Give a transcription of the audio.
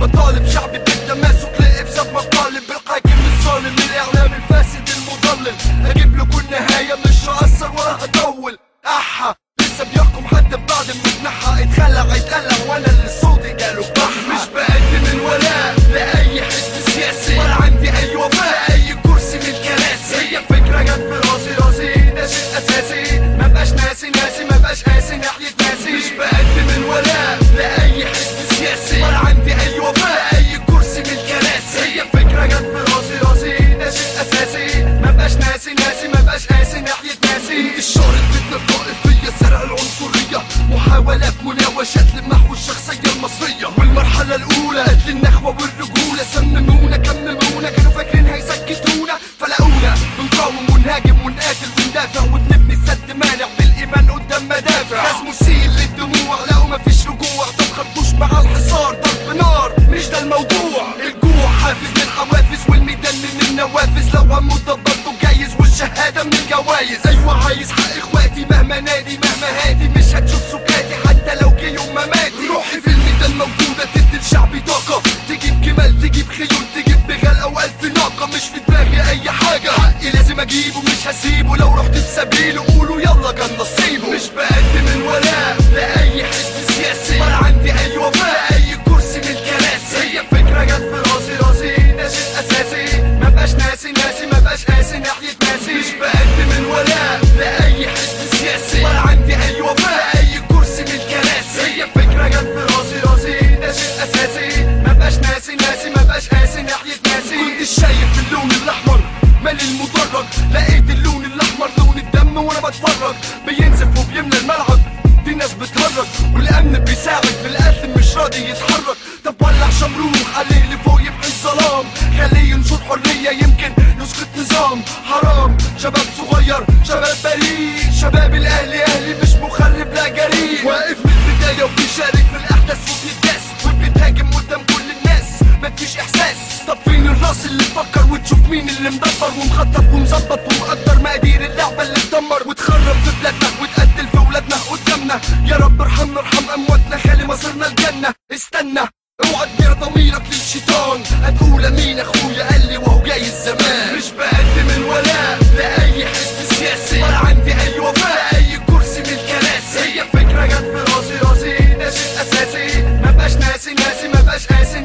مطالب شعبي بالتماسك لإفساد مطالب بالحاكم الظالم الإعلام الفاسد المضلل. أجيب له كل نهاية مش هأثر ولا هطول. أحا لسه بيحكم حتى بعد ما اتنحى اتخلع اتقلع وأنا اللي صوتي جاله بحر. مش بقدم الولاء لأي حزب سياسي. ولا عندي أي وفاء أي كرسي من الكراسي هي فكرة جت في راسي راسي ده شيء أساسي. مبقاش ناسي ناسي مبقاش قاسي. محاولات مناوشات لمحو الشخصية المصرية. والمرحلة الأولى قتل النخوة والرجولة. سممونا كممونا كانوا فاكرين هيسكتونا. فلقونا بنقاوم ونهاجم ونقاتل وندافع وبنبني سد مانع بالإيمان قدام مدافع. ناس مسيل للدموع. لقوا مفيش رجوع. طب خرطوش مع الحصار. ضرب نار. مش ده الموضوع. الجوع حافز للحوافز والميدان من النوافذ لو هموت ده برضه جايز والشهادة من الجوايز أيوة عايز حق إخواتي مهما نادي مهما هادي. مش هتشوف مش هسيبه. لو رحت في سبيله قولوا يلا كان نصيبه. مش بقدم بتفرج بينزف وبيملى الملعب. دي ناس بتهرج والأمن بيساعد في القتل مش راضي يتحرك. طب ولع شمروخ عليه اللي فوق يبقى الظلام. خليه ينشر حرية يمكن يسقط نظام. حرام شباب صغير شباب بريء. شباب الأهلي أهلي مش مخرب لا جريء. واقف من البداية وبيشارك في الأحداث وبيتداس وبيتهاجم قدام كل الناس مفيش إحساس. طب فين الراس اللي تفكر وتشوف مين اللي مدبر؟ ومخطط ومظبط ومقدر مقادير تدمر وتخرب في بلادنا وتقتل في ولادنا قدامنا. يا رب ارحمنا ارحم أمواتنا خلي مصيرنا الجنة. استنى اوعى تبيع ضميرك للشيطان. هتقول أمين أخويا قال لي وهو جاي الزمان. مش بقدم الولاء لأي حزب سياسي. ولا عندي أي وفاء أي كرسي من الكراسي هي فكرة جت في راسي راسي ده شيء أساسي. ما بقاش ناسي ناسي ما بقاش قاسي.